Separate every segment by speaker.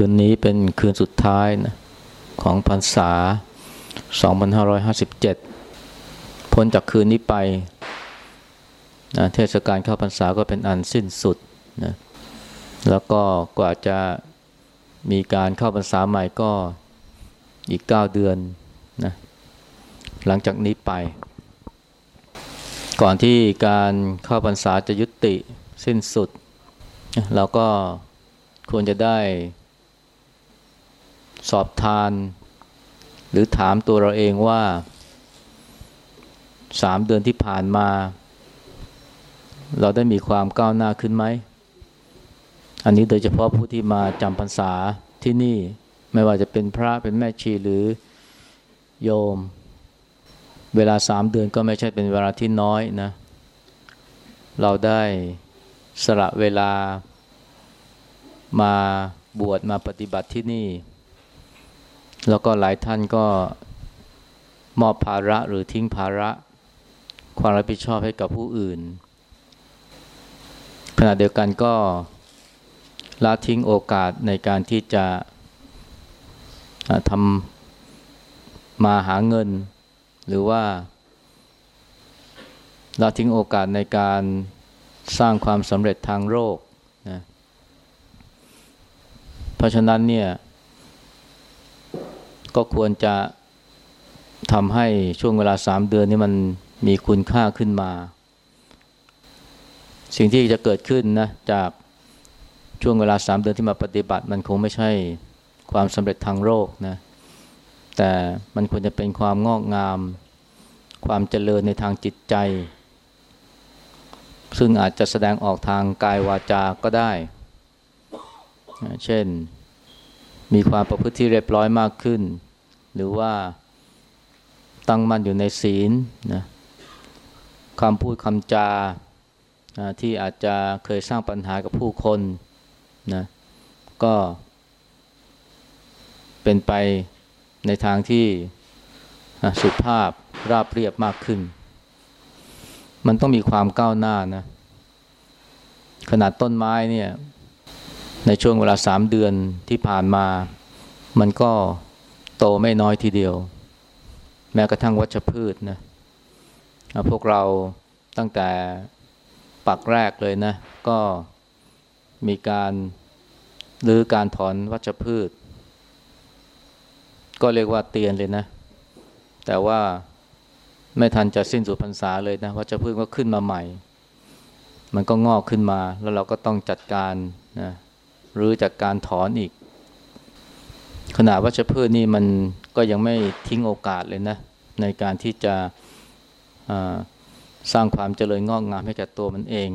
Speaker 1: คืนนี้เป็นคืนสุดท้ายนะของพรรษา 2557 พ้นจากคืนนี้ไปนะเทศกาลเข้าพรรษาก็เป็นอันสิ้นสุดนะแล้วก็กว่าจะมีการเข้าพรรษาใหม่ก็อีก 9 เดือนนะหลังจากนี้ไป ก่อนที่การเข้าพรรษาจะยุติสิ้นสุด เราก็ควรจะได้ สอบทาน หรือถามตัวเราเองว่าสามเดือนที่ผ่านมา เราได้มีความก้าวหน้าขึ้นไหม อันนี้โดยเฉพาะผู้ที่มาจำพรรษาที่นี่ไม่ว่าจะเป็นพระเป็นแม่ชีหรือโยม เวลาสามเดือนก็ไม่ใช่เป็นเวลาที่น้อยนะ เราได้สละเวลามาบวชมาปฏิบัติที่นี่ แล้วก็หลายท่านก็มอบภาระหรือทิ้งภาระ ความรับผิดชอบให้กับผู้อื่น ขณะเดียวกันก็ละทิ้งโอกาสในการที่จะทำมาหาเงิน หรือว่าละทิ้งโอกาสในการสร้างความสำเร็จทางโลกนะเพราะฉะนั้นเนี่ย ก็ควรจะทำให้ช่วงเวลาสามเดือนนี้มันมีคุณค่าขึ้นมา สิ่งที่จะเกิดขึ้นนะจากช่วงเวลาสามเดือนที่มาปฏิบัติ มันคงไม่ใช่ความสำเร็จทางโลกนะแต่มันควรจะเป็นความงอกงาม ความเจริญในทางจิตใจ ซึ่งอาจจะแสดงออกทางกายวาจาก็ได้ เช่น มีความประพฤติที่เรียบร้อยมากขึ้น หรือว่าตั้งมั่นอยู่ในศีลนะคำพูดคำจาที่อาจจะเคยสร้างปัญหากับผู้คนนะก็เป็นไปในทางที่สุภาพราบเรียบมากขึ้น มันต้องมีความก้าวหน้านะ ขนาดต้นไม้เนี่ย ในช่วงเวลาสามเดือนที่ผ่านมา มันก็ โตไม่น้อยทีเดียว แม้กระทั่งวัชพืชนะพวกเราตั้งแต่ปักแรกเลยนะ ก็มีการหรือการถอนวัชพืช ก็เรียกว่าเตียนเลยนะ แต่ว่าไม่ทันจะสิ้นสุดพรรษาเลยนะวัชพืชก็ขึ้นมาใหม่ มันก็งอกขึ้นมาแล้วเราก็ต้องจัดการนะหรือจากการถอนอีก ขนาดวัชพืชนี่มันก็ยังไม่ทิ้งโอกาสเลยนะ ในการที่จะสร้างความเจริญงอกงามให้แก่ตัวมันเอง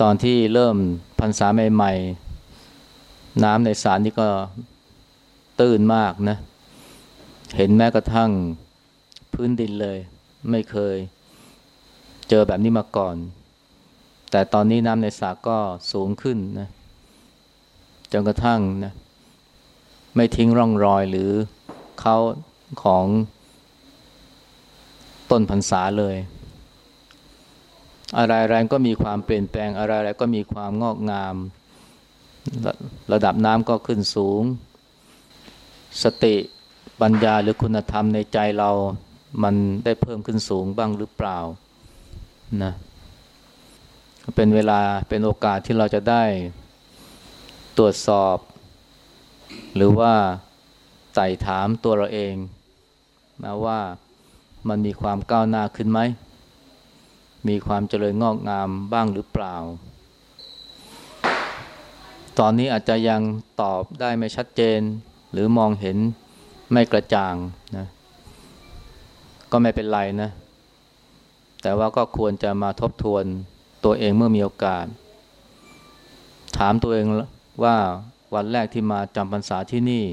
Speaker 1: ตอนที่เริ่มพรรษาใหม่ๆ น้ำในสารนี่ก็ตื้นมากนะ เห็นแม้กระทั่งพื้นดินเลย ไม่เคยเจอแบบนี้มาก่อน แต่ตอนนี้น้ำในสระก็สูงขึ้นนะจนกระทั่งนะ ไม่ทิ้งร่องรอยหรือเขาของต้นพรรษาเลย อะไรอะไรก็มีความเปลี่ยนแปลงอะไรอะไรก็มีความงอกงามระระดับน้ำก็ขึ้นสูง สติปัญญาหรือคุณธรรมในใจเรามันได้เพิ่มขึ้นสูงบ้างหรือเปล่านะเป็นเวลาเป็นโอกาสที่เราจะได้ตรวจสอบ หรือว่าใส่ถามตัวเราเองนะว่ามันมีความก้าวหน้าขึ้นไหม มีความเจริญงอกงามบ้างหรือเปล่า ตอนนี้อาจจะยังตอบได้ไม่ชัดเจน หรือมองเห็นไม่กระจ่างนะก็ไม่เป็นไรนะ แต่ว่าก็ควรจะมาทบทวนตัวเองเมื่อมีโอกาส ถามตัวเองว่า วันแรกที่มาจำพรรษาที่นี่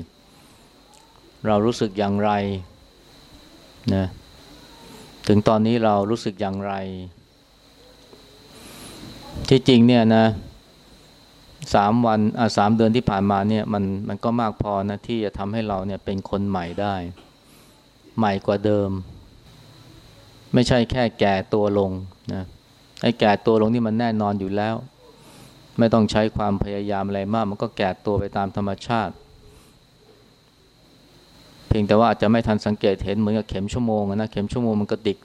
Speaker 1: เรารู้สึกอย่างไรนะถึงตอนนี้เรารู้สึกอย่างไร ที่จริงเนี่ยนะสามวันอ่าสามเดือนที่ผ่านมาเนี่ยมันมันก็มากพอนะที่จะทำให้เราเนี่ยเป็นคนใหม่ได้ ใหม่กว่าเดิม ไม่ใช่แค่แก่ตัวลงนะไอ้แก่ตัวลงนี่มันแน่นอนอยู่แล้ว ไม่ต้องใช้ความพยายามอะไรมาก มันก็แก่ตัวไปตามธรรมชาติ เพียงแต่ว่าอาจจะไม่ทันสังเกตเห็นเหมือนกับเข็มชั่วโมงนะเข็มชั่วโมงมันก็ดิก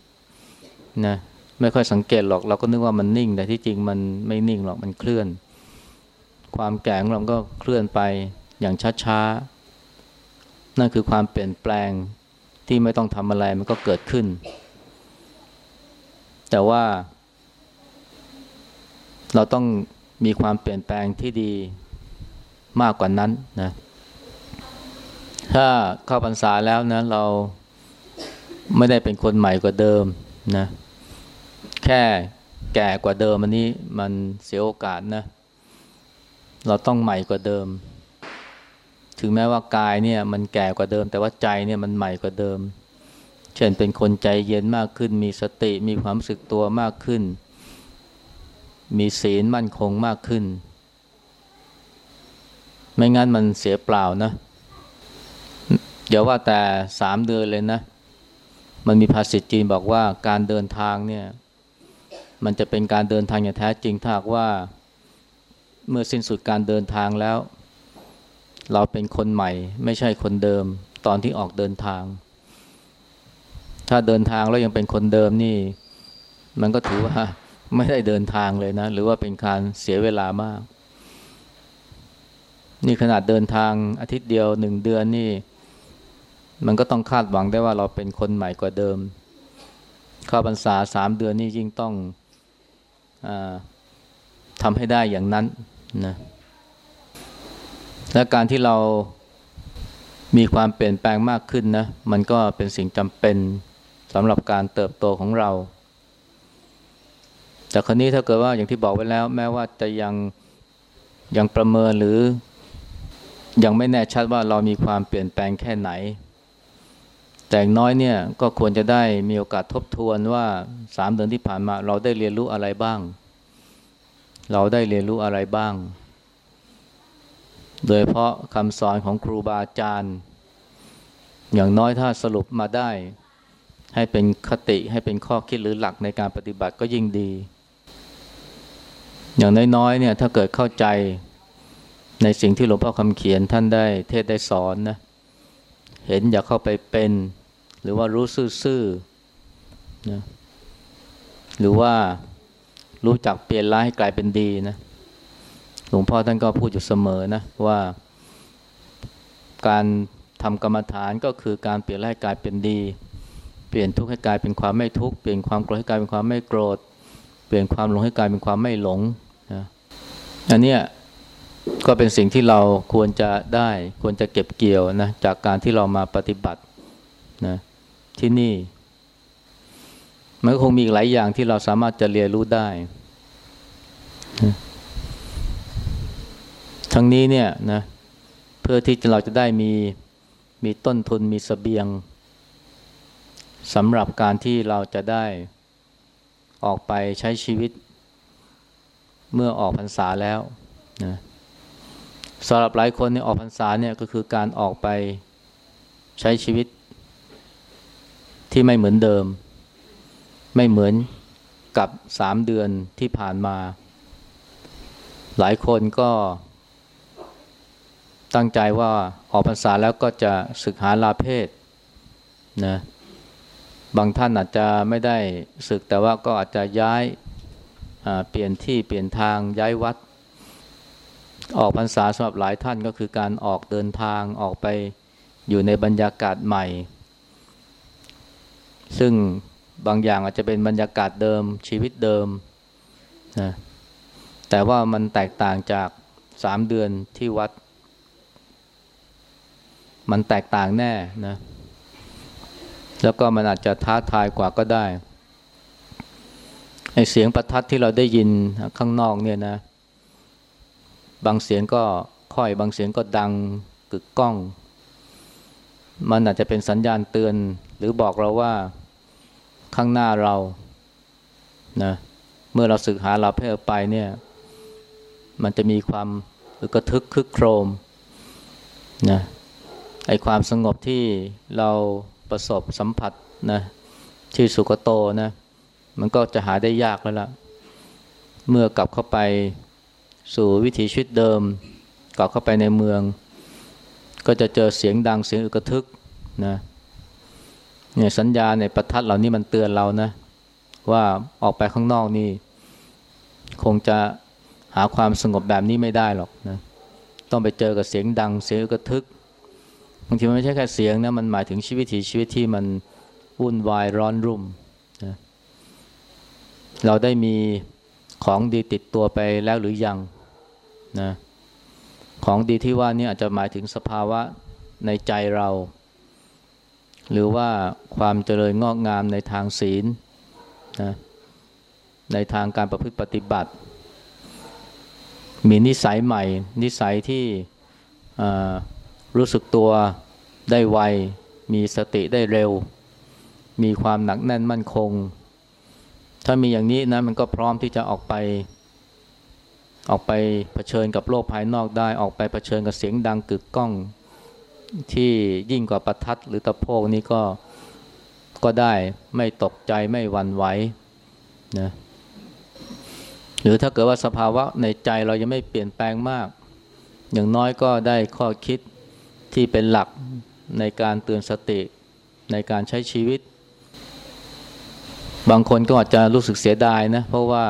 Speaker 1: นะไม่ค่อยสังเกตหรอกเราก็นึกว่ามันนิ่ง แต่ที่จริงมันไม่นิ่งหรอกมันเคลื่อน ความแก่ของเราก็เคลื่อนไปอย่างช้าๆนั่นคือความเปลี่ยนแปลงที่ไม่ต้องทำอะไรมันก็เกิดขึ้น แต่ว่า เราต้อง มีความเปลี่ยนแปลงที่ดีมากกว่านั้นนะถ้าเข้าพรรษาแล้วนะ เราไม่ได้เป็นคนใหม่กว่าเดิมนะแค่แก่กว่าเดิมอันนี้มันเสียโอกาสนะ เราต้องใหม่กว่าเดิม ถึงแม้ว่ากายเนี่ย มันแก่กว่าเดิม แต่ว่าใจเนี่ยมันใหม่กว่าเดิม เช่นเป็นคนใจเย็นมากขึ้น มีสติมีความสึกตัวมากขึ้น มีศีลมั่นคงมากขึ้น ไม่งั้นมันเสียเปล่านะ เดี๋ยวว่าแต่สามเดือนเลยนะ มันมีภาษิตจีนบอกว่าการเดินทางเนี่ย มันจะเป็นการเดินทางอย่างแท้จริงถ้าว่า เมื่อสิ้นสุดการเดินทางแล้ว เราเป็นคนใหม่ ไม่ใช่คนเดิม ตอนที่ออกเดินทาง ถ้าเดินทางแล้วยังเป็นคนเดิมนี่ มันก็ถือว่า ไม่ได้เดินทางเลยนะ หรือว่าเป็นการเสียเวลามาก นี่ขนาดเดินทางอาทิตย์เดียวหนึ่งเดือนนี่ มันก็ต้องคาดหวังได้ว่าเราเป็นคนใหม่กว่าเดิม เข้าพรรษาสามเดือนนี่ยิ่งต้องอทำให้ได้อย่างนั้นนะและการที่เรามีความเปลี่ยนแปลงมากขึ้นนะ มันก็เป็นสิ่งจำเป็นสำหรับการเติบโตของเรา แต่ครนี้ถ้าเกิดว่าอย่างที่บอกไว้แล้ว แม้ว่าจะยังยังประเมินหรือ ยังไม่แน่ชัดว่าเรามีความเปลี่ยนแปลงแค่ไหน แต่น้อยเนี่ยก็ควรจะได้มีโอกาสทบทวนว่าสามเดือนที่ผ่านมา เราได้เรียนรู้อะไรบ้าง เราได้เรียนรู้อะไรบ้าง โดยเพราะคำสอนของครูบาอาจารย์ อย่างน้อยถ้าสรุปมาได้ให้เป็นคติให้เป็นข้อคิดหรือหลักในการปฏิบัติก็ยิ่งดี อย่างน้อยๆเนี่ยถ้าเกิดเข้าใจในสิ่งที่หลวงพ่อคำเขียนท่านได้เทศได้สอนนะเห็นอย่าเข้าไปเป็น หรือว่ารู้ซื่อๆนะหรือว่ารู้จักเปลี่ยนร้ายให้กลายเป็นดีนะหลวงพ่อท่านก็พูดอยู่เสมอนะว่าการทำกรรมฐานก็คือการเปลี่ยนร้ายให้กลายเป็นดี เปลี่ยนทุกข์ให้กลายเป็นความไม่ทุกข์เปลี่ยนความโกรธให้กลายเป็นความไม่โกรธเปลี่ยนความหลงให้กลายเป็นความไม่หลง อันนี้ก็เป็นสิ่งที่เราควรจะได้ควรจะเก็บเกี่ยวนะจากการที่เรามาปฏิบัตินะที่นี่มันก็คงมีหลายอย่างที่เราสามารถจะเรียนรู้ได้ทั้งนี้เนี่ยนะเพื่อที่เราจะได้มีมีต้นทุนมีสเสบียงสำหรับการที่เราจะได้ออกไปใช้ชีวิต เมื่อออกพรรษาแล้วนะสำหรับหลายคนเนี่ยออกพรรษาเนี่ยก็คือการออกไปใช้ชีวิต ที่ไม่เหมือนเดิม ไม่เหมือนกับสามเดือนที่ผ่านมา หลายคนก็ตั้งใจว่าออกพรรษาแล้วก็จะศึกหาลาเพศนะบางท่านอาจจะไม่ได้ศึกแต่ว่าก็อาจจะย้าย เปลี่ยนที่เปลี่ยนทางย้ายวัด ออกพรรษาสำหรับหลายท่านก็คือการออกเดินทางออกไปอยู่ในบรรยากาศใหม่ ซึ่งบางอย่างอาจจะเป็นบรรยากาศเดิมชีวิตเดิมนะแต่ว่ามันแตกต่างจากสามเดือนที่วัด มันแตกต่างแน่นะแล้วก็มันอาจจะท้าทายกว่าก็ได้ ไอเสียงประทัดที่เราได้ยินข้างนอกเนี่ยนะ บางเสียงก็ค่อย บางเสียงก็ดังกึกก้อง มันอาจจะเป็นสัญญาณเตือน หรือบอกเราว่าข้างหน้าเรานะเมื่อเราสึกหาเราเพื่อไปเนี่ย มันจะมีความกระทึกคึกโครมนะไอความสงบที่เราประสบสัมผัสนะที่สุกโตนะ มันก็จะหาได้ยากแล้วล่ะ เมื่อกลับเข้าไปสู่วิถีชีวิตเดิม กลับเข้าไปในเมือง ก็จะเจอเสียงดังเสียงอึกระทึกนะเนี่ยสัญญาในประทัดเหล่านี้มันเตือนเรานะ ว่าออกไปข้างนอกนี่ คงจะหาความสงบแบบนี้ไม่ได้หรอกนะต้องไปเจอกับเสียงดังเสียงอึกระทึกบางทีมันไม่ใช่แค่เสียงนะมันหมายถึงชีวิตถีชีวิตที่มันวุ่นวายร้อนรุ่ม เราได้มีของดีติดตัวไปแล้วหรือยังนะของดีที่ว่านี่อาจจะหมายถึงสภาวะในใจเรา หรือว่าความเจริญงอกงามในทางศีลนะในทางการประพฤติปฏิบัติ มีนิสัยใหม่ นิสัยที่รู้สึกตัวได้ไว มีสติได้เร็ว มีความหนักแน่นมั่นคง ถ้ามีอย่างนี้นะมันก็พร้อมที่จะออกไป ออกไปเผชิญกับโลกภายนอกได้ ออกไปเผชิญกับเสียงดังกึกก้องที่ยิ่งกว่าประทัดหรือตะโพกนี้ก็ก็ได้ไม่ตกใจไม่หวั่นไหวนะหรือถ้าเกิดว่าสภาวะในใจเรายังไม่เปลี่ยนแปลงมาก อย่างน้อยก็ได้ข้อคิดที่เป็นหลักในการเตือนสติในการใช้ชีวิต บางคนก็อาจจะรู้สึกเสียดายนะ เพราะว่า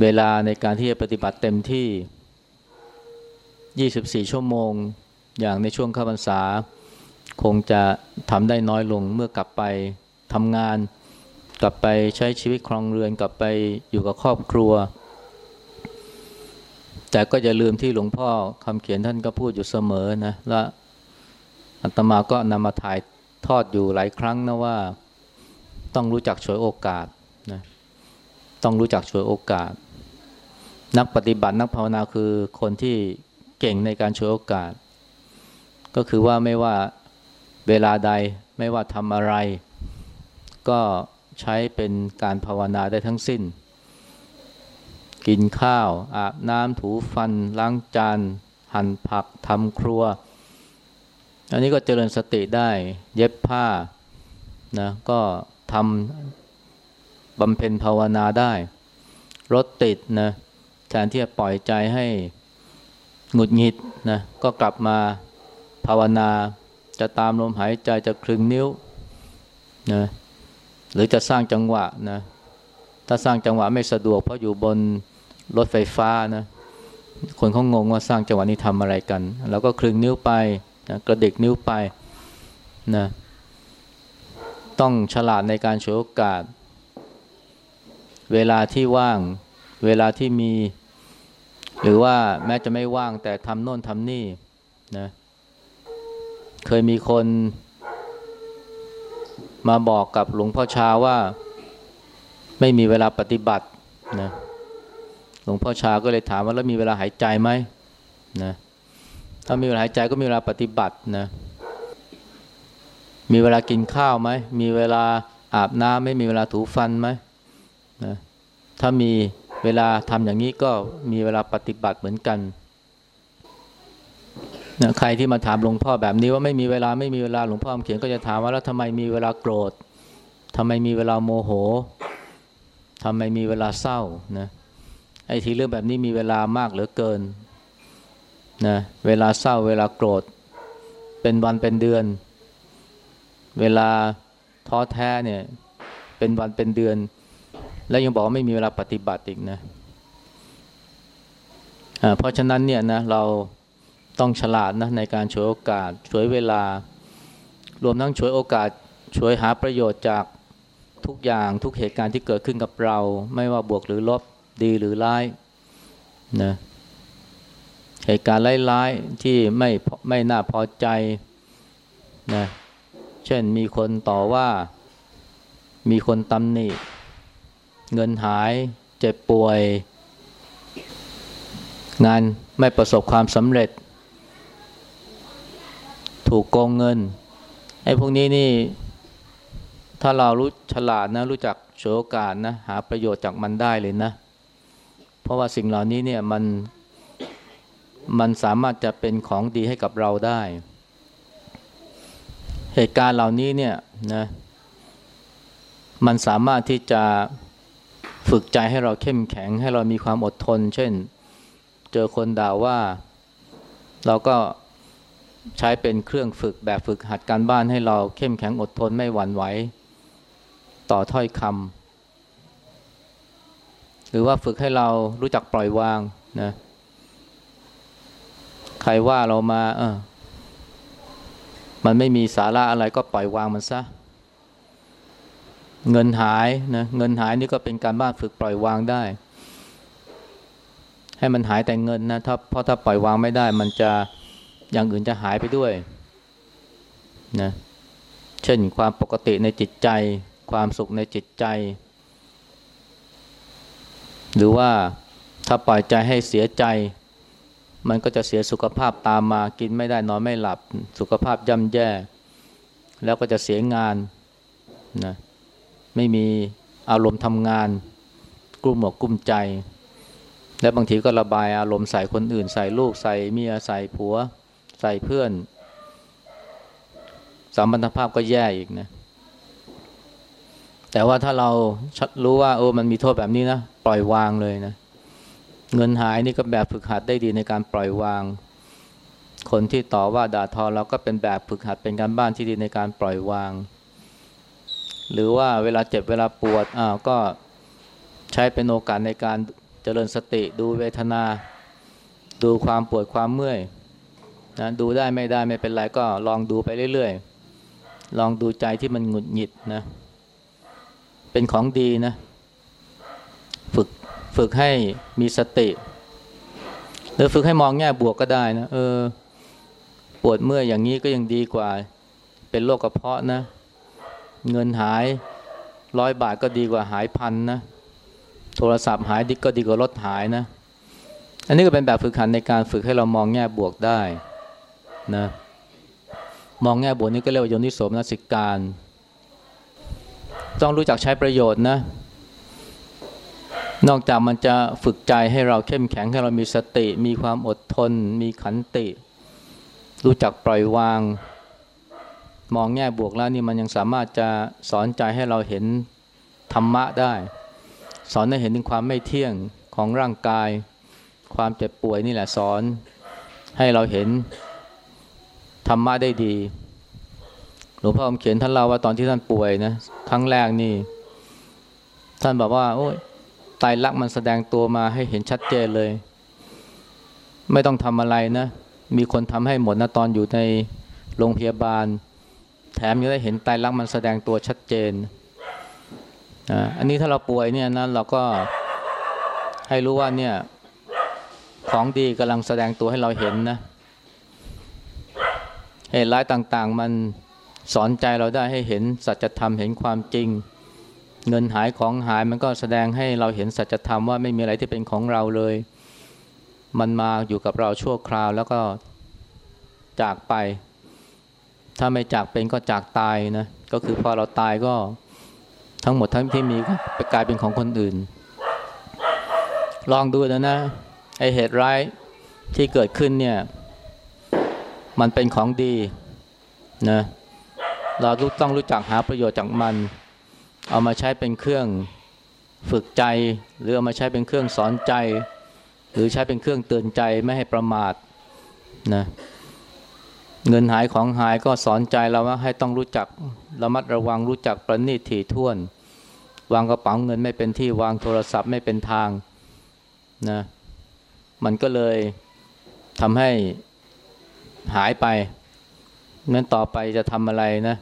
Speaker 1: เวลาในการที่จะปฏิบัติเต็มที่ 24 ชั่วโมง อย่างในช่วงข้าพรรษา คงจะทำได้น้อยลงเมื่อกลับไปทำงาน กลับไปใช้ชีวิตครองเรือน กลับไปอยู่กับครอบครัว แต่ก็อย่าลืมที่หลวงพ่อคำเขียนท่านก็พูดอยู่เสมอนะ และอัตมาก็นำมาถ่ายทอดอยู่หลายครั้งนะว่า ต้องรู้จักฉวยโอกาสนะต้องรู้จักฉวยโอกาส นักปฏิบัตินักภาวนาคือคนที่เก่งในการช่วยโอกาส ก็คือว่าไม่ว่าเวลาใดไม่ว่าทำอะไร ก็ใช้เป็นการภาวนาได้ทั้งสิ้น กินข้าว อาบน้ำถูฟัน ล้างจาน หั่นผักทำครัว อันนี้ก็เจริญสติได้ เย็บผ้านะก็ ทำบำเพ็ญภาวนาได้ รถติดนะแทนที่จะปล่อยใจให้หงุดหงิดนะก็กลับมาภาวนาจะตามลมหายใจจะคลึงนิ้วนะหรือจะสร้างจังหวะนะถ้าสร้างจังหวะไม่สะดวกเพราะอยู่บนรถไฟฟ้านะคนเขางงว่าสร้างจังหวะนี้ทำอะไรกันเราก็คลึงนิ้วไปนะกระดิกนิ้วไปนะ ต้องฉลาดในการโชว์โอกาส เวลาที่ว่าง เวลาที่มี หรือว่าแม้จะไม่ว่างแต่ทำโน่นทำนี่นะเคยมีคนมาบอกกับหลวงพ่อชาว่าไม่มีเวลาปฏิบัตินะหลวงพ่อชาก็เลยถามว่าแล้วมีเวลาหายใจไหมนะถ้ามีเวลาหายใจก็มีเวลาปฏิบัตินะ มีเวลากินข้าวไหม มีเวลาอาบน้ำไม่มีเวลาถูฟันไหมนะถ้ามีเวลาทำอย่างนี้ก็มีเวลาปฏิบัติเหมือนกันนะใครที่มาถามหลวงพ่อแบบนี้ว่าไม่มีเวลาไม่มีเวลาหลวงพ่อเขียนก็จะถามว่าแล้วทำไมมีเวลาโกรธทำไมมีเวลาโมโหทำไมมีเวลาเศร้านะไอ้ทีเรื่องแบบนี้มีเวลามากเหลือเกินนะเวลาเศร้าเวลาโกรธ เป็นวันเป็นเดือน เวลาท้อแท้เนี่ย เป็นวันเป็นเดือน แล้วยังบอกว่าไม่มีเวลาปฏิบัติอีกนะเพราะฉะนั้นเนี่ยนะเราต้องฉลาดนะในการช่วยโอกาสช่วยเวลา รวมทั้งช่วยโอกาสช่วยหาประโยชน์จากทุกอย่างทุกเหตุการณ์ที่เกิดขึ้นกับเรา ไม่ว่าบวกหรือลบดีหรือร้ายนะเหตุการณ์ร้ายๆที่ไม่ไม่น่าพอใจนะ เช่นมีคนต่อว่า มีคนตำหนิ เงินหาย เจ็บป่วย งานไม่ประสบความสำเร็จ ถูกโกงเงิน ไอ้พวกนี้นี่ ถ้าเรารู้ฉลาดนะ รู้จักโฉกาสนะ หาประโยชน์จากมันได้เลยนะ เพราะว่าสิ่งเหล่านี้เนี่ยมัน มันสามารถจะเป็นของดีให้กับเราได้ เหตุการณ์เหล่านี้เนี่ยนะมันสามารถที่จะฝึกใจให้เราเข้มแข็ง ให้เรามีความอดทน เช่น เจอคนด่าว่า เราก็ใช้เป็นเครื่องฝึกแบบฝึกหัดการบ้านให้เราเข้มแข็งอดทนไม่หวั่นไหวต่อถ้อยคำหรือว่าฝึกให้เรารู้จักปล่อยวางนะใครว่าเรามาเออ มันไม่มีสาระอะไรก็ปล่อยวางมันซะ เงินหายนะเงินหายนี่ก็เป็นการบ้านฝึกปล่อยวางได้ ให้มันหายแต่เงินนะถ้าเพราะถ้าปล่อยวางไม่ได้ มันจะอย่างอื่นจะหายไปด้วยนะเช่นความปกติในจิตใจ ความสุขในจิตใจ หรือว่าถ้าปล่อยใจให้เสียใจ มันก็จะเสียสุขภาพตามมากินไม่ได้นอนไม่หลับ สุขภาพย่ำแย่ แล้วก็จะเสียงานนะไม่มีอารมณ์ทำงาน กลุ้มอกกลุ้มใจ และบางทีก็ระบายอารมณ์ใส่คนอื่น ใส่ลูกใส่เมียใส่ผัว ใส่เพื่อนสัมพันธภาพก็แย่อีกนะแต่ว่าถ้าเรารู้ว่าโอ้มันมีโทษแบบนี้นะ ปล่อยวางเลยนะ เงินหายนี่ก็แบบฝึกหัดได้ดีในการปล่อยวาง คนที่ต่อว่าด่าทอเราก็เป็นแบบฝึกหัดเป็นการบ้านที่ดีในการปล่อยวาง หรือว่าเวลาเจ็บเวลาปวดอ้าวก็ใช้เป็นโอกาสในการเจริญสติดูเวทนา ดูความปวดความเมื่อยนะดูได้ไม่ได้ไม่เป็นไรก็ลองดูไปเรื่อยๆ ลองดูใจที่มันหงุดหงิดนะ เป็นของดีนะ ฝึกให้มีสติ หรือฝึกให้มองแง่บวกก็ได้นะเออ ปวดเมื่อยอย่างนี้ก็ยังดีกว่า เป็นโรคกระเพาะนะ เงินหายร้อยบาทก็ดีกว่าหายพันนะโทรศัพท์หายดิก็ดีกว่ารถหายนะ อันนี้ก็เป็นแบบฝึกหัดในการฝึกให้เรามองแง่บวกได้นะมองแง่บวกนี่ก็เรียกว่าโยนิโสมนสิการ ต้องรู้จักใช้ประโยชน์นะ นอกจากมันจะฝึกใจให้เราเข้มแข็งให้เรามีสติ มีความอดทน มีขันติ รู้จักปล่อยวาง มองแง่บวกแล้วนี่มันยังสามารถจะสอนใจให้เราเห็นธรรมะได้ สอนให้เห็นถึงความไม่เที่ยงของร่างกาย ความเจ็บป่วยนี่แหละสอนให้เราเห็นธรรมะได้ดี หลวงพ่อคำเขียนท่านเล่าว่าตอนที่ท่านป่วยนะครั้งแรกนี่ ท่านบอกว่า โอ้ย ตายรักมันแสดงตัวมาให้เห็นชัดเจนเลย ไม่ต้องทำอะไรนะ มีคนทำให้หมดนะตอนอยู่ในโรงพยาบาล แถมยังได้เห็นตายรักมันแสดงตัวชัดเจนอันนี้ถ้าเราป่วยเนี่ยนะเราก็ให้รู้ว่าเนี่ยของดีกำลังแสดงตัวให้เราเห็นนะเหตุร้ายต่างๆ มันสอนใจเราได้ให้เห็นสัจธรรมเห็นความจริง เงินหายของหายมันก็แสดงให้เราเห็นสัจธรรมว่าไม่มีอะไรที่เป็นของเราเลย มันมาอยู่กับเราชั่วคราวแล้วก็จากไป ถ้าไม่จากเป็นก็จากตายนะ ก็คือพอเราตายก็ทั้งหมดทั้งที่มีก็ไปกลายเป็นของคนอื่น ลองดูนะนะไอเหตุร้ายที่เกิดขึ้นเนี่ยมันเป็นของดีนะเราต้องรู้จักหาประโยชน์จากมัน เอามาใช้เป็นเครื่องฝึกใจ หรือเอามาใช้เป็นเครื่องสอนใจ หรือใช้เป็นเครื่องเตือนใจไม่ให้ประมาทนะเงินหายของหายก็สอนใจเราว่าให้ต้องรู้จักระมัดระวังรู้จักประณีตถี่ถ้วน วางกระเป๋าเงินไม่เป็นที่วางโทรศัพท์ไม่เป็นทางนะมันก็เลยทำให้หายไปนั้นต่อไปจะทำอะไรนะ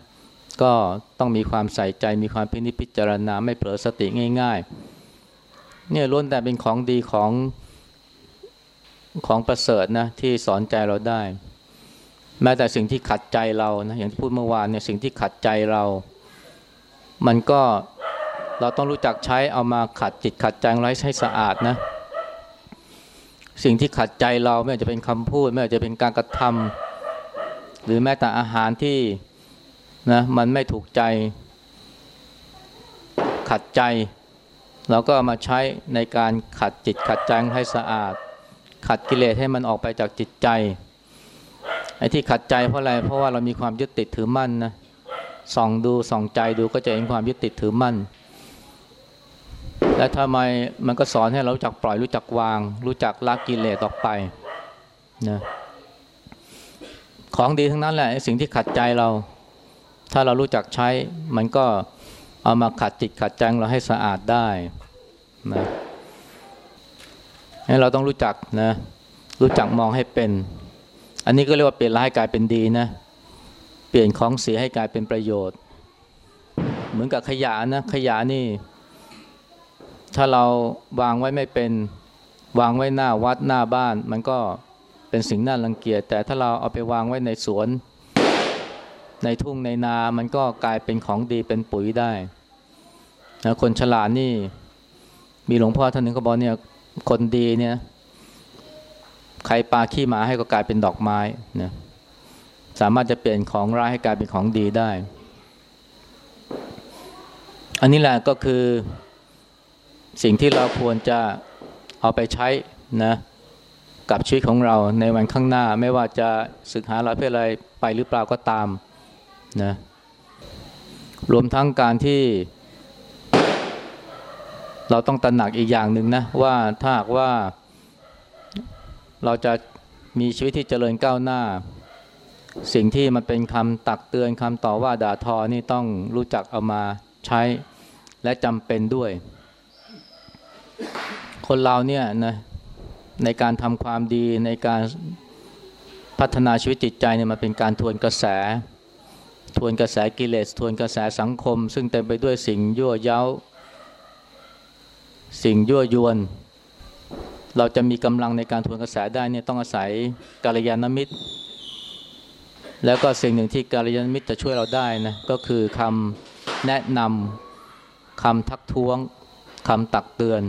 Speaker 1: ก็ต้องมีความใส่ใจมีความพินิจพิจารณาไม่เผลอสติง่าย ๆ เนี่ยล้วนแต่เป็นของดีของของประเสริฐนะที่สอนใจเราได้ แม้แต่สิ่งที่ขัดใจเรานะอย่างที่พูดเมื่อวานเนี่ยสิ่งที่ขัดใจเรา มันก็เราต้องรู้จักใช้เอามาขัดจิตขัดใจไร้ใช้สะอาดนะสิ่งที่ขัดใจเราไม่ว่าจะเป็นคำพูด ไม่ว่าจะเป็นการกระทำหรือแม้แต่อาหารที่ นะมันไม่ถูกใจ ขัดใจ เราก็มาใช้ในการขัดจิตขัดใจให้สะอาด ขัดกิเลสให้มันออกไปจากจิตใจไอ้ที่ขัดใจเพราะอะไรเพราะว่าเรามีความยึดติดถือมั่นนะส่องดูส่องใจดูก็จะเห็นความยึดติดถือมั่น และทำไมมันก็สอนให้เรารู้จักปล่อยรู้จักวาง รู้จักละกิเลสออกไปนะของดีทั้งนั้นแหละสิ่งที่ขัดใจเรา ถ้าเรารู้จักใช้มันก็เอามาขัดจิตขัดใจเราให้สะอาดได้นะให้เราต้องรู้จักนะ รู้จักมองให้เป็น อันนี้ก็เรียกว่าเปลี่ยนร้ายกลายเป็นดีนะ เปลี่ยนของเสียให้กลายเป็นประโยชน์ เหมือนกับขยะนะ ขยะนี่ ถ้าเราวางไว้ไม่เป็น วางไว้หน้าวัดหน้าบ้าน มันก็เป็นสิ่งน่ารังเกียจแต่ถ้าเราเอาไปวางไว้ในสวน ในทุ่งในนา มันก็กลายเป็นของดีเป็นปุ๋ยได้นะคนฉลาดนี่ มีหลวงพ่อท่านหนึ่งก็บอกเนี่ย คนดีเนี่ย ใครปาขี้หมาให้ก็กลายเป็นดอกไม้นะสามารถจะเปลี่ยนของร้ายให้กลายเป็นของดีได้ อันนี้แหละก็คือสิ่งที่เราควรจะเอาไปใช้นะกับชีวิตของเราในวันข้างหน้า ไม่ว่าจะศึกหาเราเพื่ออะไรไปหรือเปล่าก็ตาม นะรวมทั้งการที่เราต้องตระหนักอีกอย่างหนึ่งนะว่าถ้าหากว่าเราจะมีชีวิตที่เจริญก้าวหน้า สิ่งที่มันเป็นคำตักเตือนคำต่อว่าด่าทอนี่ต้องรู้จักเอามาใช้และจำเป็นด้วย คนเราเนี่ยนะในการทำความดีในการพัฒนาชีวิตจิตใจเนี่ยมันเป็นการทวนกระแส ทวนกระแสกิเลส ทวนกระแสสังคม ซึ่งเต็มไปด้วยสิ่งยั่วเย้า สิ่งยั่วยวน เราจะมีกำลังในการทวนกระแสได้เนี่ยต้องอาศัยกาลยานมิตร แล้วก็สิ่งหนึ่งที่กาลยานมิตรจะช่วยเราได้นะก็คือคำแนะนำคำทักท้วงคำตักเตือน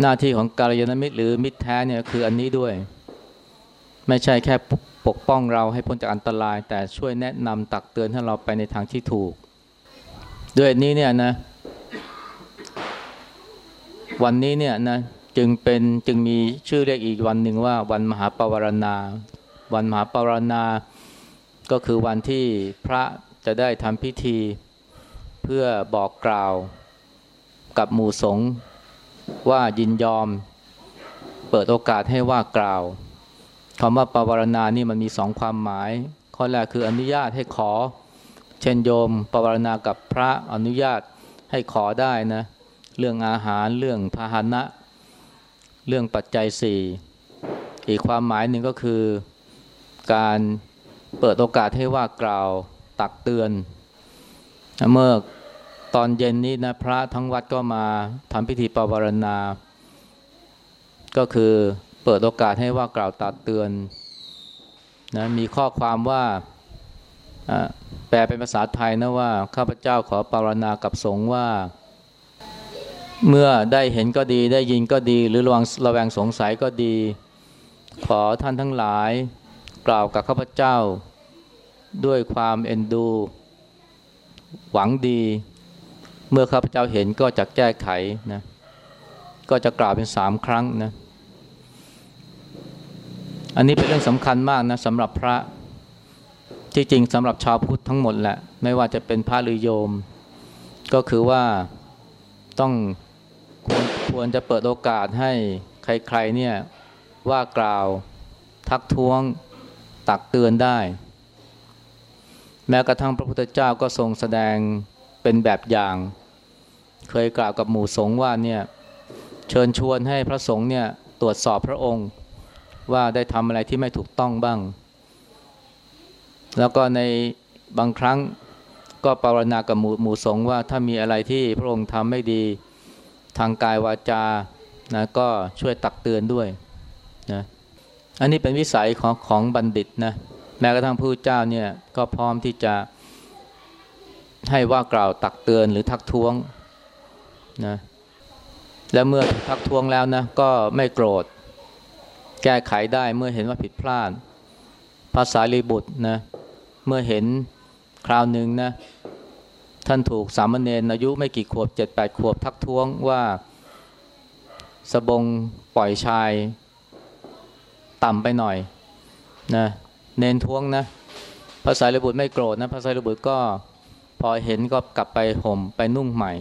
Speaker 1: หน้าที่ของกาลยานมิตรหรือมิตรแท้เนี่ยคืออันนี้ด้วย ไม่ใช่แค่ปกป้องเราให้พ้นจากอันตราย แต่ช่วยแนะนำตักเตือนให้เราไปในทางที่ถูก ด้วยนี้เนี่ยนะ วันนี้เนี่ยนะจึงเป็นจึงมีชื่อเรียกอีกวันหนึ่งว่าวันมหาปวารณา วันมหาปวารณา ก็คือวันที่พระจะได้ทำพิธีเพื่อบอกกล่าวกับหมู่สงฆ์ว่ายินยอม เปิดโอกาสให้ว่ากล่าว คำว่าปวารณานี่มันมีสองความหมาย ข้อแรกคืออนุญาตให้ขอ เช่นโยมปวารณากับพระอนุญาตให้ขอได้นะเรื่องอาหารเรื่องพาหนะ เรื่องปัจจัยสี่อีกความหมายหนึ่งก็คือการเปิดโอกาสให้ว่ากล่าวตักเตือน เมื่อตอนเย็นนี้นะพระทั้งวัดก็มาทำพิธีปวารณา ก็คือ เปิดโอกาสให้ว่ากล่าวตักเตือนนะมีข้อความว่าแปลเป็นภาษาไทยนะว่าข้าพเจ้าขอปรารณากับสงฆ์ว่า เมื่อได้เห็นก็ดีได้ยินก็ดี หรือระวังระแวงสงสัยก็ดี ขอท่านทั้งหลาย กล่าวกับข้าพเจ้า ด้วยความเอ็นดู หวังดี เมื่อข้าพเจ้าเห็นก็จะแก้ไขนะก็จะกล่าวเป็นสามครั้งนะ อันนี้เป็นเรื่องสำคัญมากนะสำหรับพระที่จริงสำหรับชาวพุทธทั้งหมดแหละ ไม่ว่าจะเป็นพระหรือโยม ก็คือว่าต้องควรควรจะเปิดโอกาสให้ใครๆเนี่ยว่ากล่าวทักท้วงตักเตือนได้ แม้กระทั่งพระพุทธเจ้าก็ทรงแสดงเป็นแบบอย่าง เคยกล่าวกับหมู่สงฆ์ว่าเนี่ยเชิญชวนให้พระสงฆ์เนี่ยตรวจสอบพระองค์ ว่าได้ทำอะไรที่ไม่ถูกต้องบ้าง แล้วก็ในบางครั้งก็ปรารณากับหมู่หมู่สงว่าถ้ามีอะไรที่พระองค์ทำไม่ดีทางกายวาจานะก็ช่วยตักเตือนด้วยนะอันนี้เป็นวิสัยของของบัณฑิตนะแม้กระทั่งพระเจ้าเนี่ยก็พร้อมที่จะให้ว่ากล่าวตักเตือนหรือทักท้วงนะและเมื่อทักท้วงแล้วนะก็ไม่โกรธ แก้ไขได้เมื่อเห็นว่าผิดพลาด ภาษาลีบุตรนะ เมื่อเห็นคราวหนึ่งนะ ท่านถูกสามเณรอายุไม่กี่ขวบเจ็ดแปดขวบทักท้วงว่าสบงปล่อยชาย ต่ำไปหน่อยนะเนนท้วงนะภาษาลีบุตรไม่โกรธนะภาษาลีบุตรก็พอเห็นก็กลับไปห่มไปนุ่งใหม่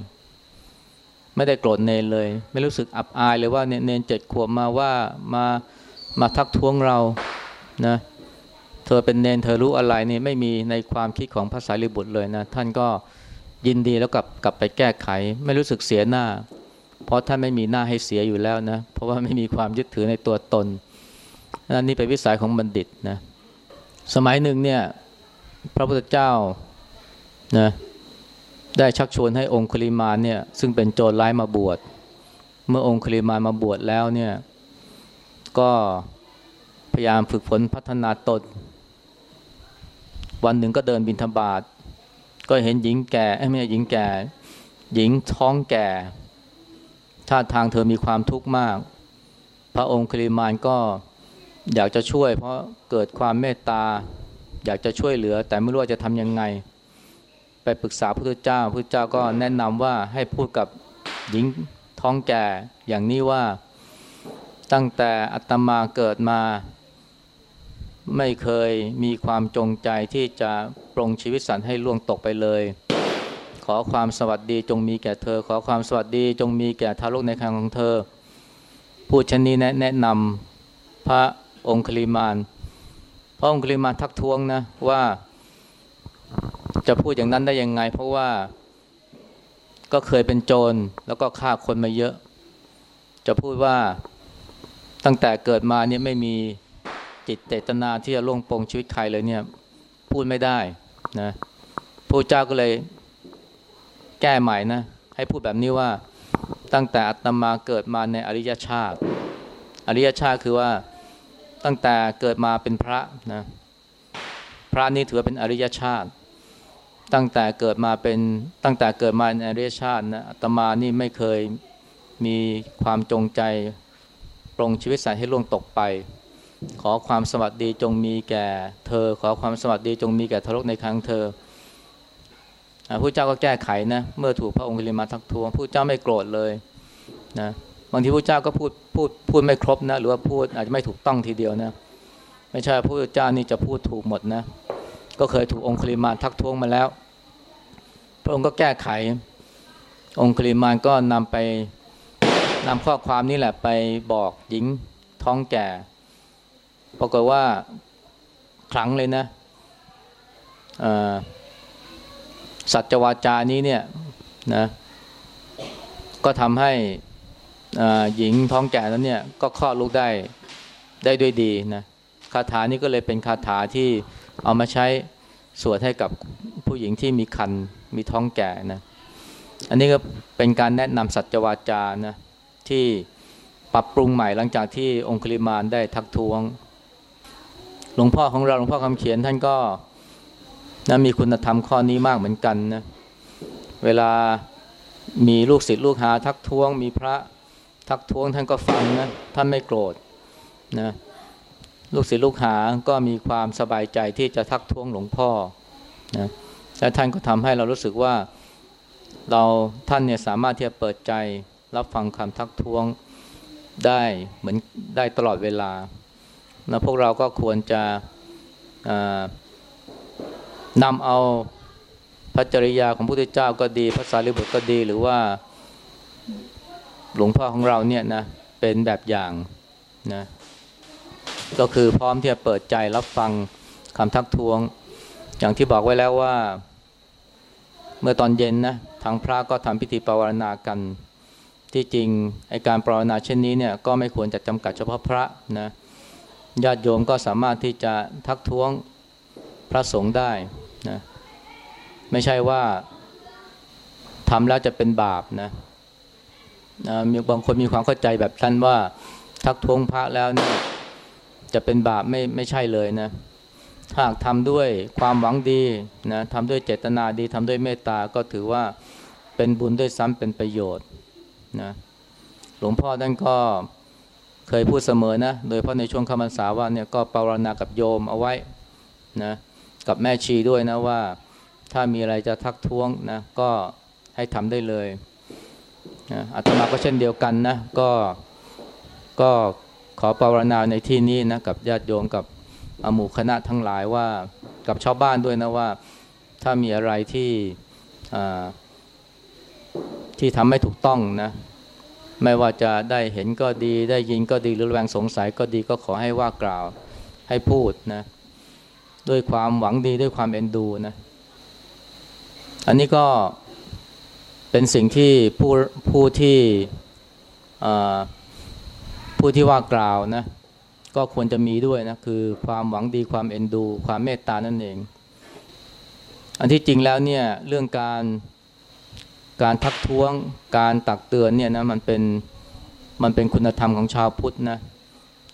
Speaker 1: ไม่ได้โกรธเนนเลย ไม่รู้สึกอับอายเลยว่าเนเนนเจ็ดขวบมาว่ามา มาทักท้วงเรานะเธอเป็นเนนเธอรู้อะไรนี่ไม่มีในความคิดของพระสารีบุตรเลยนะท่านก็ยินดีแล้วกลับกลับไปแก้ไข ไม่รู้สึกเสียหน้า เพราะท่านไม่มีหน้าให้เสียอยู่แล้วนะเพราะว่าไม่มีความยึดถือในตัวตนนั่นนี่เป็นวิสัยของบัณฑิตนะสมัยหนึ่งเนี่ยพระพุทธเจ้านะได้ชักชวนให้องคุลิมานเนี่ยซึ่งเป็นโจรร้ายมาบวช เมื่อองคุลิมานมาบวชแล้วเนี่ย ก็พยายามฝึกฝนพัฒนาตน วันหนึ่งก็เดินบินทบาทก็เห็นหญิงแก่ไม่ใช่หญิงแก่ หญิงท้องแก่ท่าทางเธอมีความทุกข์มาก พระองค์คลิมานก็อยากจะช่วย เพราะเกิดความเมตตา อยากจะช่วยเหลือ แต่ไม่รู้ว่าจะทำยังไง ไปปรึกษาพระพุทธเจ้าพระพุทธเจ้าก็แนะนำว่าให้พูดกับหญิงท้องแก่อย่างนี้ว่า ตั้งแต่อัตมาเกิดมา ไม่เคยมีความจงใจที่จะปรงชีวิตสัตว์ให้ล่วงตกไปเลย ขอความสวัสดีจงมีแก่เธอ ขอความสวัสดีจงมีแก่ทารกในครรภ์ของเธอพูดชนนี้แนะนำพระองค์คลิมานพระองค์คลิมานทักท้วงนะว่าจะพูดอย่างนั้นได้ยังไง เพราะว่าก็เคยเป็นโจรแล้วก็ฆ่าคนมาเยอะ จะพูดว่า ตั้งแต่เกิดมาเนี่ยไม่มีจิตเจตนาที่จะล่วงปงชีวิตใครเลยเนี่ยพูดไม่ได้นะพระเจ้าก็เลยแก้ใหม่นะให้พูดแบบนี้ว่าตั้งแต่อัตมาเกิดมาในอริยชาติ อริยชาติคือว่าตั้งแต่เกิดมาเป็นพระนะพระนี่ถือเป็นอริยชาติ ตั้งแต่เกิดมาเป็นตั้งแต่เกิดมาในอริยชาตินะอัตมานี่ไม่เคยมีความจงใจ ปรงชีวิตสัตว์ให้ล่วงตกไป ขอความสวัสดีจงมีแก่ เธอ ขอความสวัสดีจงมีแก่ทารกในครั้งเธอพระเจ้าก็แก้ไขนะเมื่อถูกพระองค์ลิมาทักท้วงพระเจ้าไม่โกรธเลยนะบางทีพระเจ้าก็พูดพูดพูดไม่ครบนะหรือว่าพูดอาจจะไม่ถูกต้องทีเดียวนะไม่ใช่พระเจ้านี่จะพูดถูกหมดนะก็เคยถูกองค์ลิมาทักท้วงมาแล้ว พระองค์ก็แก้ไของค์ลิมานก็นำไป นำข้อความนี้แหละไปบอกหญิงท้องแก่ ปรากฏว่าครั้งเลยนะสัจวาจานี้เนี่ยนะก็ทำให้หญิงท้องแก่นั้นเนี่ยก็คลอดลูกได้ได้ด้วยดีนะคาถานี้ก็เลยเป็นคาถาที่เอามาใช้สวดให้กับผู้หญิงที่มีคันมีท้องแก่นะอันนี้ก็เป็นการแนะนำสัจวาจานะ ที่ปรับปรุงใหม่หลังจากที่องคุลิมานได้ทักท้วง หลวงพ่อของเราหลวงพ่อคำเขียนท่านก็นะมีคุณธรรมข้อนี้มากเหมือนกันนะเวลามีลูกศิษย์ลูกหาทักท้วง มีพระทักท้วงท่านก็ฟังนะท่านไม่โกรธนะลูกศิษย์ลูกหาก็มีความสบายใจที่จะทักท้วงหลวงพ่อนะและท่านก็ทำให้เรารู้สึกว่าเราท่านเนี่ยสามารถที่จะเปิดใจ รับฟังคำทักท้วงได้เหมือนได้ตลอดเวลานะพวกเราก็ควรจะนำเอาพระจริยาของพระพุทธเจ้าก็ดีพระสารีบุตรก็ดีหรือว่าหลวงพ่อของเราเนี่ยนะเป็นแบบอย่างนะก็คือพร้อมที่จะเปิดใจรับฟังคำทักท้วง อย่างที่บอกไว้แล้วว่า เมื่อตอนเย็นนะทางพระก็ทำพิธีปวารณากัน ที่จริงไอการปรนนาเช่นนี้เนี่ยก็ไม่ควรจะจำกัดเฉพาะพระนะญาติโยมก็สามารถที่จะทักท้วงพระสงฆ์ได้นะไม่ใช่ว่าทำแล้วจะเป็นบาปนะนะมีบางคนมีความเข้าใจแบบท่านว่าทักท้วงพระแล้วเนี่ยจะเป็นบาปไม่ไม่ใช่เลยนะหากทำด้วยความหวังดีนะทำด้วยเจตนาดีทำด้วยเมตตาก็ถือว่าเป็นบุญด้วยซ้ำเป็นประโยชน์ นะหลวงพ่อท่านก็เคยพูดเสมอนะ โดยเพราะในช่วงคำพรรษาว่าเนี่ยก็ปรารณากับโยมเอาไว้นะกับแม่ชีด้วยนะว่าถ้ามีอะไรจะทักท้วงนะก็ให้ทำได้เลยนะอาตมาก็เช่นเดียวกันนะก็ก็ขอปรารณาในที่นี้นะกับญาติโยมกับอหมู่คณะทั้งหลายว่ากับชาวบ้านด้วยนะว่า ถ้ามีอะไรที่ ที่ทำให้ถูกต้องนะไม่ว่าจะได้เห็นก็ดีได้ยินก็ดีหรือระแวงสงสัยก็ดีก็ขอให้ว่ากล่าวให้พูดนะด้วยความหวังดีด้วยความเอ็นดูนะอันนี้ก็เป็นสิ่งที่ผู้ผู้ที่ผู้ที่ว่ากล่าวนะก็ควรจะมีด้วยนะคือความหวังดีความเอ็นดู ความเมตตานั่นเอง อันที่จริงแล้วเนี่ยเรื่องการ การทักท้วงการตักเตือนเนี่ยนะมันเป็นมันเป็นคุณธรรมของชาวพุทธนะ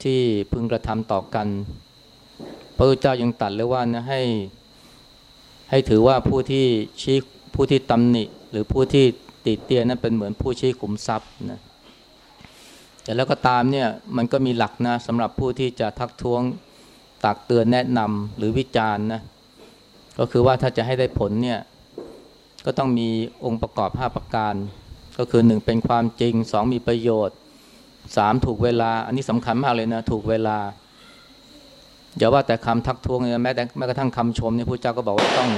Speaker 1: ที่พึงกระทำต่อกัน พระพุทธเจ้ายังตัดเลยว่านะให้ให้ถือว่าผู้ที่ชี้ผู้ที่ตำหนิ หรือผู้ที่ติเตียนนั้นเป็นเหมือนผู้ชี้ขุมทรัพย์นะแต่แล้วก็ตามเนี่ยมันก็มีหลักนะสำหรับผู้ที่จะทักท้วงตักเตือนแนะนำหรือวิจารณ์นะก็คือว่าถ้าจะให้ได้ผลเนี่ย ก็ต้องมีองค์ประกอบ 5 ประการ ก็คือ 1 เป็นความจริง 2 มีประโยชน์ 3 ถูกเวลา อันนี้สำคัญมากเลยนะ ถูกเวลาอย่าว่าแต่คำทักท้วงเลยแม้แต่แม้กระทั่งคำชมเนี่ยพระเจ้าก็บอกว่าต้อง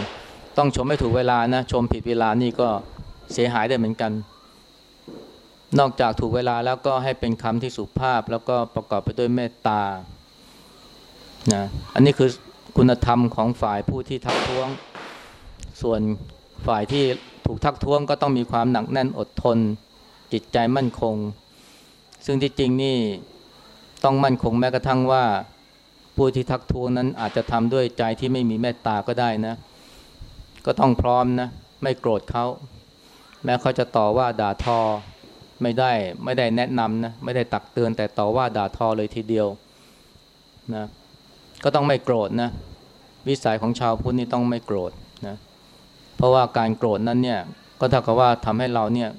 Speaker 1: ต้องชมไม่ถูกเวลานะ ชมผิดเวลานี่ก็เสียหายได้เหมือนกัน นอกจากถูกเวลาแล้วก็ให้เป็นคำที่สุภาพแล้วก็ประกอบไปด้วยเมตตานะอันนี้คือคุณธรรมของฝ่ายผู้ที่ทักท้วงส่วน ฝ่ายที่ถูกทักท้วงก็ต้องมีความหนักแน่นอดทน จิตใจมั่นคง ซึ่งที่จริงนี่ต้องมั่นคงแม้กระทั่งว่า ผู้ที่ทักท้วงนั้นอาจจะทำด้วยใจที่ไม่มีเมตตาก็ได้นะ ก็ต้องพร้อมนะ ไม่โกรธเขาแม้เขาจะต่อว่าด่าทอไม่ได้ไม่ได้แนะนำนะไม่ได้ตักเตือนแต่ต่อว่าด่าทอเลยทีเดียวนะก็ต้องไม่โกรธนะ วิสัยของชาวพุทธนี่ต้องไม่โกรธ เพราะว่าการโกรธนั้นเนี่ยก็เท่ากับว่าทำให้เราเนี่ย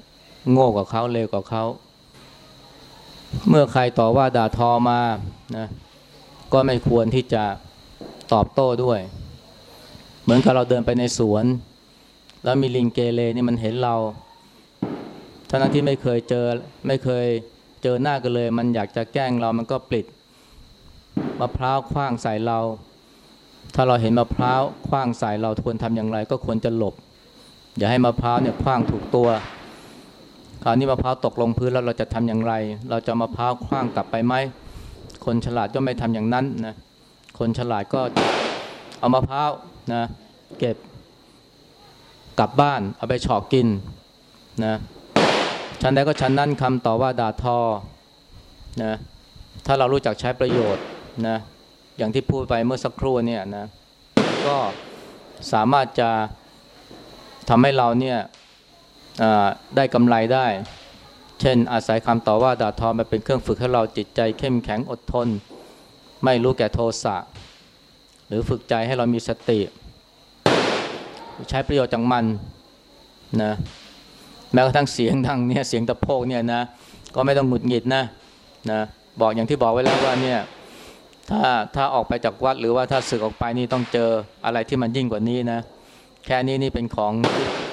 Speaker 1: โง่กว่าเขาเลวกว่าเขาเมื่อใครต่อว่าด่าทอมานะก็ไม่ควรที่จะตอบโต้ด้วย เหมือนกับเราเดินไปในสวน แล้วมีลิงเกเรนี่มันเห็นเราทั้งที่ไม่เคยเจอไม่เคยเจอหน้ากันเลย มันอยากจะแกล้งเรามันก็ปลิดมะพร้าวคว้างใส่เรา ถ้าเราเห็นมะพร้าวคว้างใส่เราควรทำอย่างไร ก็ควรจะหลบ อย่าให้มะพร้าวเนี่ยคว้างถูกตัว คราวนี้มะพร้าวตกลงพื้นแล้วเราจะทำอย่างไร เราจะมะพร้าวคว้างกลับไปไหมคนฉลาดก็ไม่ทำอย่างนั้นนะคนฉลาดก็เอามะพร้าวนะเก็บกลับบ้าน เอาไปฉอกกินนะชั้นใดก็ชั้นนั้นคำต่อว่าด่าทอนะถ้าเรารู้จักใช้ประโยชน์นะ อย่างที่พูดไปเมื่อสักครู่เนี่ยนะก็สามารถจะทำให้เราเนี่ยได้กำไรได้ เช่น อาศัยคำต่อว่าด่าทอมาเป็นเครื่องฝึกให้เราจิตใจเข้มแข็งอดทน ไม่รู้แก่โทสะหรือฝึกใจให้เรามีสติ ใช้ประโยชน์จากมันนะแม้กระทั่งเสียงทางเนี่ยเสียงตะโพกเนี่ยนะก็ไม่ต้องหงุดหงิดนะนะบอกอย่างที่บอกไว้แล้วว่าเนี่ย ถ้าถ้าออกไปจากวัดหรือว่าถ้าสึกออกไปนี่ต้องเจออะไรที่มันยิ่งกว่านี้นะ แค่นี้นี่เป็นของ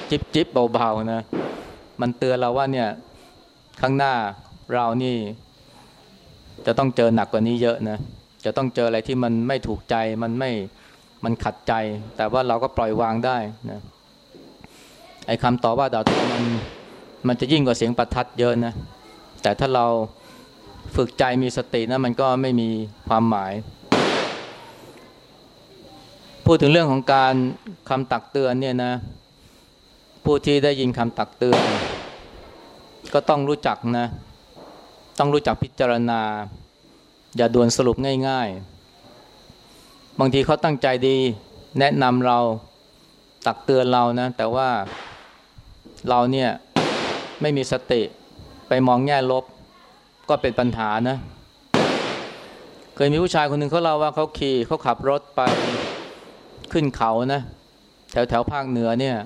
Speaker 1: จิบจิบเบาๆนะ มันเตือนเราว่าเนี่ยข้างหน้าเรานี่ จะต้องเจอหนักกว่านี้เยอะนะ จะต้องเจออะไรที่มันไม่ถูกใจมันไม่มันขัดใจ แต่ว่าเราก็ปล่อยวางได้นะไอ้คำต่อว่าดาวทมันมันจะยิ่งกว่าเสียงประทัดเยอะนะ แต่ถ้าเรา ฝึกใจมีสตินะมันก็ไม่มีความหมาย พูดถึงเรื่องของการคำตักเตือนเนี่ยนะ ผู้ที่ได้ยินคำตักเตือน ก็ต้องรู้จักนะ ต้องรู้จักพิจารณา อย่าด่วนสรุปง่ายๆ บางทีเขาตั้งใจดี แนะนำเราตักเตือนเรานะ แต่ว่าเราเนี่ยไม่มีสติไปมองแง่ลบ ก็เป็นปัญหานะ เคยมีผู้ชายคนหนึ่งเขาเล่าว่าเขาขี่เขาขับรถไปขึ้นเขานะ แถวแถวภาคเหนือเนี่ย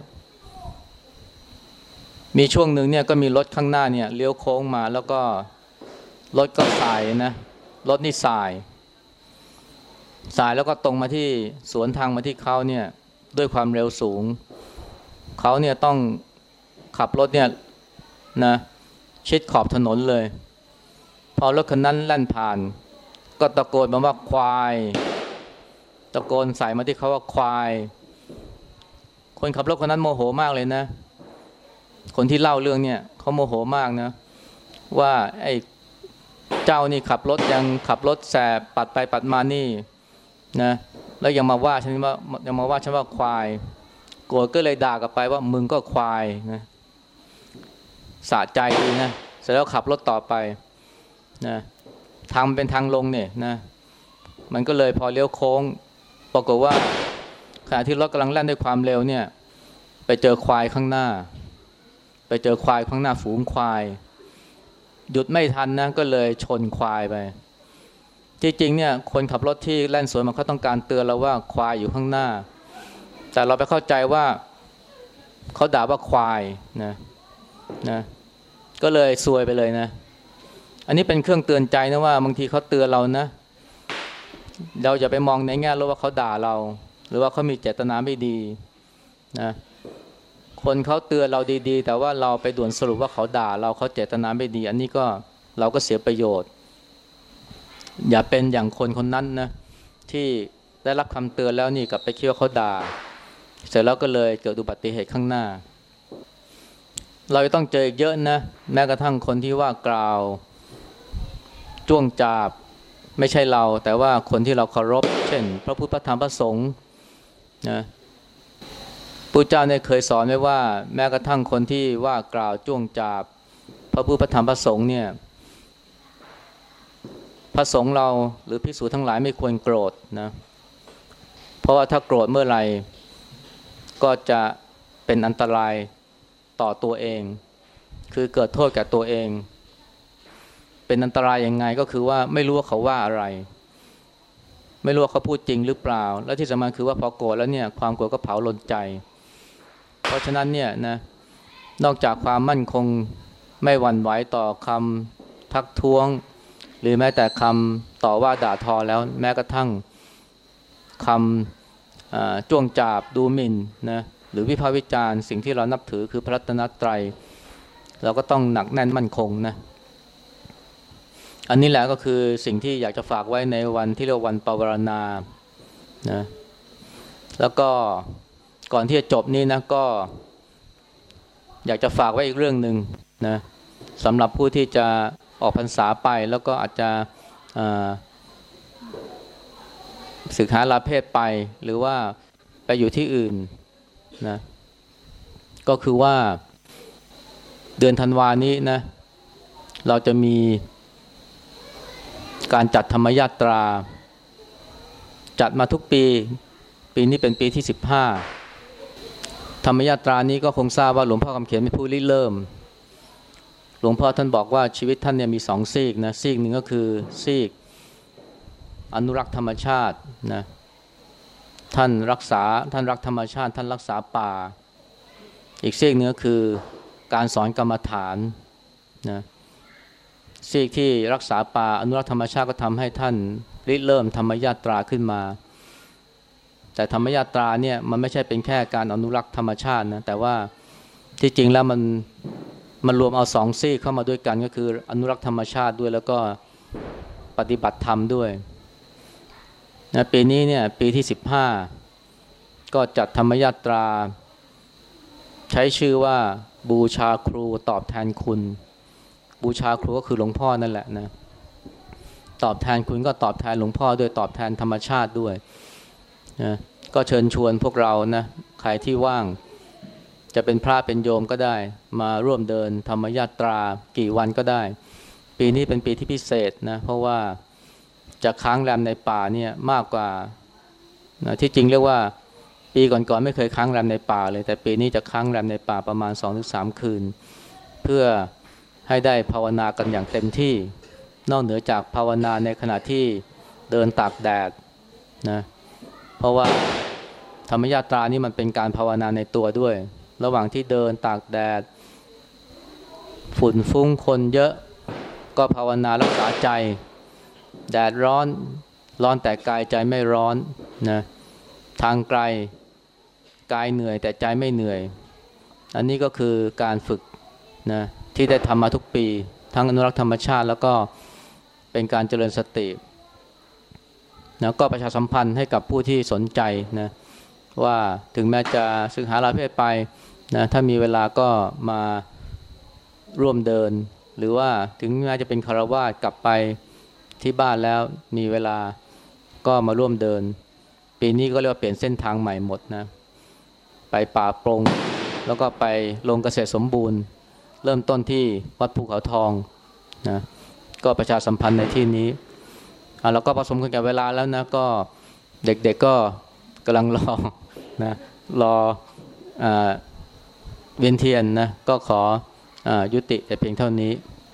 Speaker 1: มีช่วงหนึ่งเนี่ยก็มีรถข้างหน้าเนี่ยเลี้ยวโค้งมาแล้วก็รถก็สายนะรถนี่สาย สายแล้วก็ตรงมาที่สวนทางมาที่เขาเนี่ยด้วยความเร็วสูง เขาเนี่ยต้องขับรถเนี่ยนะชิดขอบถนนเลย อรถคันนั้นแล่นผ่าน ก็ตะโกนมาว่าควาย ตะโกนใส่มาที่เขาว่าควาย คนขับรถคนนั้นโมโหมากเลยนะ คนที่เล่าเรื่องเนี่ยเขาโมโหมากนะ ว่าไอ้เจ้านี่ขับรถยังขับรถแสบปัดไปปัดมานี่นะแล้วยังมาว่าฉันว่ายังมาว่าฉันว่าควายโกรธก็เลยด่ากลับไปว่ามึงก็ควายนะสะใจดีนะเสร็จแล้วขับรถต่อไป นะทางเป็นทางลงเนี่ยนะ มันก็เลยพอเลี้ยวโค้งปรากฏว่าขณะที่รถกำลังแล่นด้วยความเร็วเนี่ย ไปเจอควายข้างหน้า ไปเจอควายข้างหน้าฝูงควาย หยุดไม่ทันนะก็เลยชนควายไปที่จริงเนี่ยคนขับรถที่แล่นสวนมันเขาต้องการเตือนเราว่าควายอยู่ข้างหน้า แต่เราไปเข้าใจว่าเขาด่าว่าควายนะนะก็เลยซวยไปเลยนะ อันนี้เป็นเครื่องเตือนใจนะว่าบางทีเขาเตือนเรานะ เราอย่าไปมองในแง่ลบว่าเขาด่าเรา หรือว่าเขามีเจตนาไม่ดีนะคนเขาเตือนเราดีๆ แต่ว่าเราไปด่วนสรุปว่าเขาด่าเราเขาเจตนาไม่ดี อันนี้ก็เราก็เสียประโยชน์ อย่าเป็นอย่างคนคนนั้นนะที่ได้รับคำเตือนแล้วนี่กลับไปคิดว่าเขาด่า เสร็จแล้วก็เลยเกิดอุบัติเหตุข้างหน้า เราต้องเจออีกเยอะนะแม้กระทั่งคนที่ว่ากล่าว จ้วงจาบไม่ใช่เรา แต่ว่าคนที่เราเคารพ เช่น พระพุทธพระธรรมพระสงฆ์นะพระเจ้าเนี่ยเคยสอนไว้ว่า แม้กระทั่งคนที่ว่ากล่าวจ้วงจาบ พระพุทธพระธรรมพระสงฆ์เนี่ยพระสงฆ์เราหรือพิสูจทั้งหลายไม่ควรโกรธนะเพราะว่าถ้าโกรธเมื่อไหร่ ก็จะเป็นอันตรายต่อตัวเอง คือเกิดโทษแก่ตัวเอง เป็นอันตรายยังไงก็คือว่าไม่รู้ว่าเขาว่าอะไร ไม่รู้ว่าเขาพูดจริงหรือเปล่า และที่สำคัญคือว่าพอโกรธแล้วเนี่ยความโกรธก็เผาลนใจ เพราะฉะนั้นเนี่ยนะนอกจากความมั่นคงไม่หวั่นไหวต่อคำทักท้วง หรือแม้แต่คำต่อว่าด่าทอแล้วแม้กระทั่งคำจ้วงจาบดูหมิ่นนะหรือวิพากษ์วิจารณ์สิ่งที่เรานับถือคือพระรัตนตรัย เราก็ต้องหนักแน่นมั่นคงนะ อันนี้แหละก็คือสิ่งที่อยากจะฝากไว้ในวันที่เรียกวันปวารณานะแล้วก็ก่อนที่จะจบนี้นะก็อยากจะฝากไว้อีกเรื่องหนึ่งนะสำหรับผู้ที่จะออกพรรษาไปแล้วก็อาจจะศึกษาลาเพศไปหรือว่าไปอยู่ที่อื่นนะก็คือว่าเดือนธันวานี้นะเราจะมี การจัดธรรมยาตรา จัดมาทุกปี ปีนี้เป็นปีที่ 15 ธรรมยาตรานี้ก็คงทราบว่าหลวงพ่อคำเขียนเป็นผู้ริเริ่ม หลวงพ่อท่านบอกว่าชีวิตท่านเนี่ยมีสองซีกนะซีกหนึ่งก็คือซีก อนุรักษ์ธรรมชาตินะท่านรักษาท่านรักธรรมชาติ ท่านรักษาป่า อีกซีกเนื้อคือการสอนกรรมฐานนะ ซีกที่รักษาป่าอนุรักษ์ธรรมชาติก็ทำให้ท่านริเริ่มธรรมญาตราขึ้นมา แต่ธรรมญาตราเนี่ยมันไม่ใช่เป็นแค่การอนุรักษ์ธรรมชาตินะแต่ว่าที่จริงแล้วมันมันรวมเอาสองซีกเข้ามาด้วยกันก็คือ อนุรักษ์ธรรมชาติด้วยแล้วก็ปฏิบัติธรรมด้วยนะปีนี้เนี่ยปีที่สิบห้าก็จัดธรรมยาตรา ใช้ชื่อว่าบูชาครูตอบแทนคุณ บูชาครูก็คือหลวงพ่อนั่นแหละนะตอบแทนคุณก็ตอบแทนหลวงพ่อด้วยตอบแทนธรรมชาติด้วยนะก็เชิญชวนพวกเรานะใครที่ว่างจะเป็นพระเป็นโยมก็ได้ มาร่วมเดินธรรมยาตรากี่วันก็ได้ ปีนี้เป็นปีที่พิเศษนะเพราะว่าจะค้างแรมในป่าเนี่ยมากกว่านะที่จริงเรียกว่าปีก่อนๆไม่เคยค้างแรมในป่าเลย แต่ปีนี้จะค้างแรมในป่าประมาณ2มคืน เพื่อ ให้ได้ภาวนากันอย่างเต็มที่ นอกเหนือจากภาวนาในขณะที่เดินตากแดดนะเพราะว่าธรรมยาตรานี่มันเป็นการภาวนาในตัวด้วย ระหว่างที่เดินตากแดด ฝุ่นฟุ้งคนเยอะก็ภาวนารักษาใจ แดดร้อนร้อนแต่กายใจไม่ร้อนนะทางไกลกายเหนื่อยแต่ใจไม่เหนื่อย อันนี้ก็คือการฝึกนะ ที่ได้ทำมาทุกปี ทั้งอนุรักษ์ธรรมชาติ แล้วก็เป็นการเจริญสตินะก็ประชาสัมพันธ์ให้กับผู้ที่สนใจนะว่าถึงแม้จะศึกษาลาเพศไปนะถ้ามีเวลาก็มาร่วมเดิน หรือว่าถึงแม้จะเป็นคารวาสกลับไปที่บ้านแล้วมีเวลาก็มาร่วมเดิน ปีนี้ก็เรียกว่าเปลี่ยนเส้นทางใหม่หมดนะไปป่าปรง แล้วก็ไปลงเกษตรสมบูรณ์ เริ่มต้นที่วัดภูเขาทองนะก็ประชาสัมพันธ์ในที่นี้อะเราก็ผสมกันกับเวลาแล้วนะก็เด็กๆก็กำลังรอนะรออเวียนเทียนนะก็ขออยุติแต่เพียงเท่านี้